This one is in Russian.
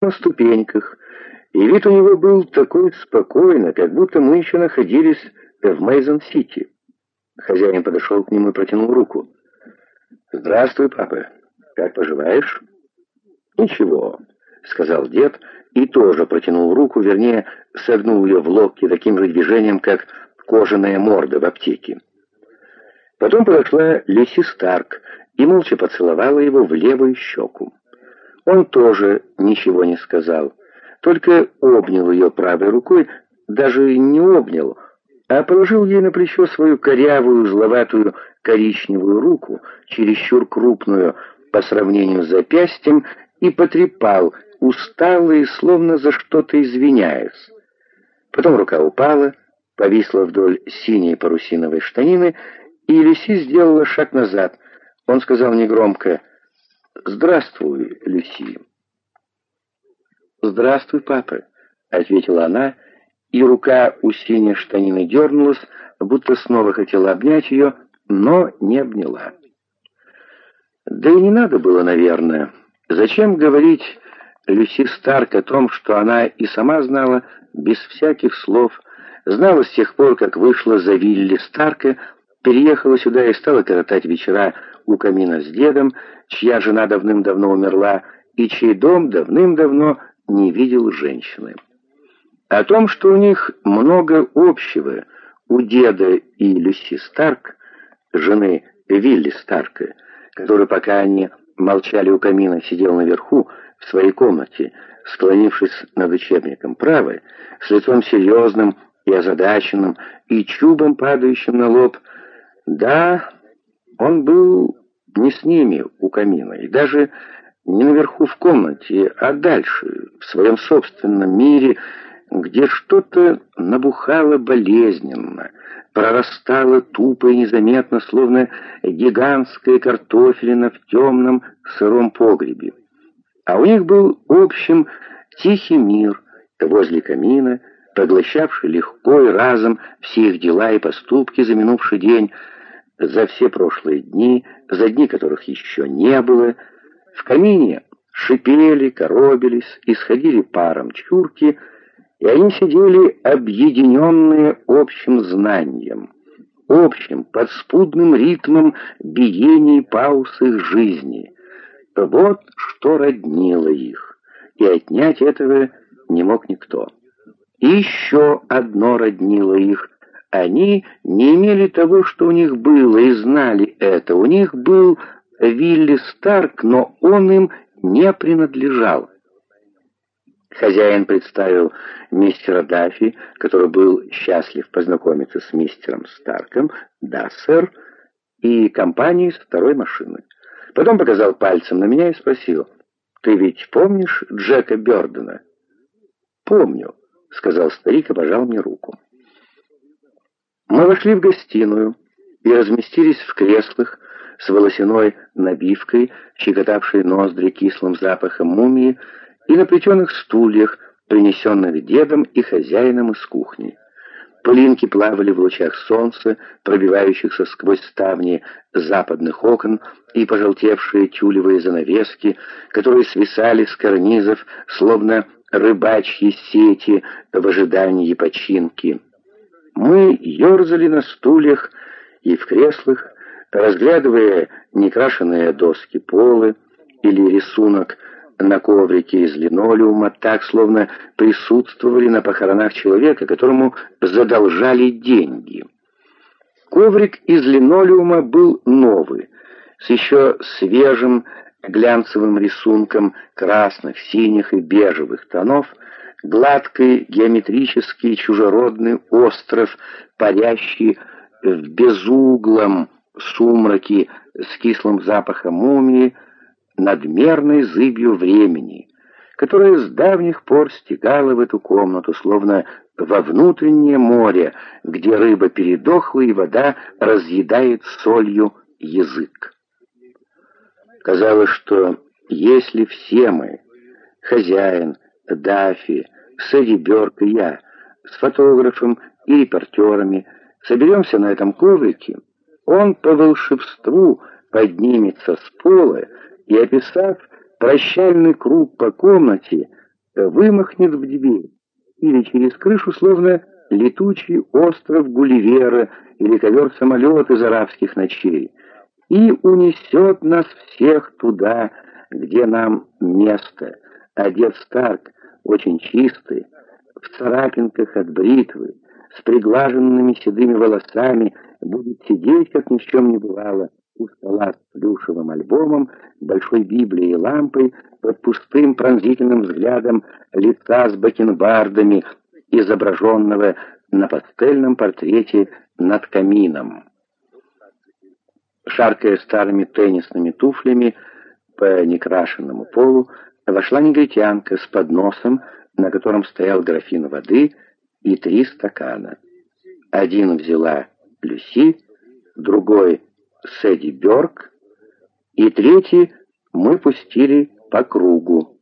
на ступеньках, и вид у него был такой спокойный, как будто мы еще находились в Мейзон-Сити. Хозяин подошел к нему и протянул руку. «Здравствуй, папа. Как поживаешь?» «Ничего», — сказал дед, и тоже протянул руку, вернее, согнул ее в локте таким же движением, как кожаная морда в аптеке. Потом подошла Люси Старк и молча поцеловала его в левую щеку. Он тоже ничего не сказал, только обнял ее правой рукой, даже не обнял, а положил ей на плечо свою корявую, зловатую коричневую руку, чересчур крупную по сравнению с запястьем, и потрепал, устало и словно за что-то извиняясь. Потом рука упала, повисла вдоль синей парусиновой штанины, и Люси сделала шаг назад. Он сказал негромко «Здравствуй, Люси». «Здравствуй, папа», — ответила она, и рука у синей штанины дернулась, будто снова хотела обнять ее, но не обняла. Да и не надо было, наверное. Зачем говорить Люси Старк о том, что она и сама знала без всяких слов, знала с тех пор, как вышла за Вилли Старка, переехала сюда и стала коротать вечера у камина с дедом, чья жена давным-давно умерла и чей дом давным-давно не видел женщины. О том, что у них много общего у деда и Люси Старк, жены Вилли Старка, который, пока они молчали у камина, сидел наверху в своей комнате, склонившись над учебником правой, с лицом серьезным и озадаченным, и чубом, падающим на лоб. Да, он был не с ними у камина, и даже не наверху в комнате, а дальше, в своем собственном мире, где что-то набухало болезненно, прорастало тупо и незаметно, словно гигантская картофелина в темном сыром погребе. А у них был общим тихий мир возле камина, поглощавший легко и разом все их дела и поступки за минувший день, за все прошлые дни, за дни которых еще не было. В камине шипели, коробились, исходили паром чурки — и они сидели объединенные общим знанием, общим подспудным ритмом биений пауз их жизни. Вот что роднило их, и отнять этого не мог никто. И еще одно роднило их. Они не имели того, что у них было, и знали это. У них был Вилли Старк, но он им не принадлежал. Хозяин представил мистера Даффи, который был счастлив познакомиться с мистером Старком, «Да, сэр», и компанией с второй машины. Потом показал пальцем на меня и спросил, «Ты ведь помнишь Джека Бёрдена?» «Помню», — сказал старик и пожал мне руку. Мы вошли в гостиную и разместились в креслах с волосяной набивкой, щекотавшей ноздри кислым запахом мумии, и на плетеных стульях, принесенных дедом и хозяином из кухни. Пылинки плавали в лучах солнца, пробивающихся сквозь ставни западных окон и пожелтевшие тюлевые занавески, которые свисали с карнизов, словно рыбачьи сети в ожидании починки. Мы ерзали на стульях и в креслах, разглядывая некрашенные доски полы или рисунок на коврике из линолеума, так, словно присутствовали на похоронах человека, которому задолжали деньги. Коврик из линолеума был новый, с еще свежим глянцевым рисунком красных, синих и бежевых тонов, гладкий геометрический чужеродный остров, парящий в безуглом сумраке с кислым запахом мумии, надмерной зыбью времени, которая с давних пор стекала в эту комнату, словно во внутреннее море, где рыба передохла и вода разъедает солью язык. Казалось, что если все мы, хозяин, Дафи, Сэдди Бёрк и я, с фотографом и репортерами, соберемся на этом коврике, он по волшебству поднимется с пола и, описав прощальный круг по комнате, вымахнет в дверь или через крышу, словно летучий остров Гулливера или ковер-самолет из арабских ночей, и унесет нас всех туда, где нам место, дед Старк очень чистый, в царапинках от бритвы, с приглаженными седыми волосами, будет сидеть, как ни в чем не бывало, у стола с плюшевым альбомом, большой Библией и лампой, под пустым пронзительным взглядом лица с бакенбардами, изображенного на пастельном портрете над камином. Шаркая старыми теннисными туфлями по некрашенному полу, вошла негритянка с подносом, на котором стоял графин воды и три стакана. Один взяла Люси, другой — Сэдди Бёрк, и третий мы пустили по кругу.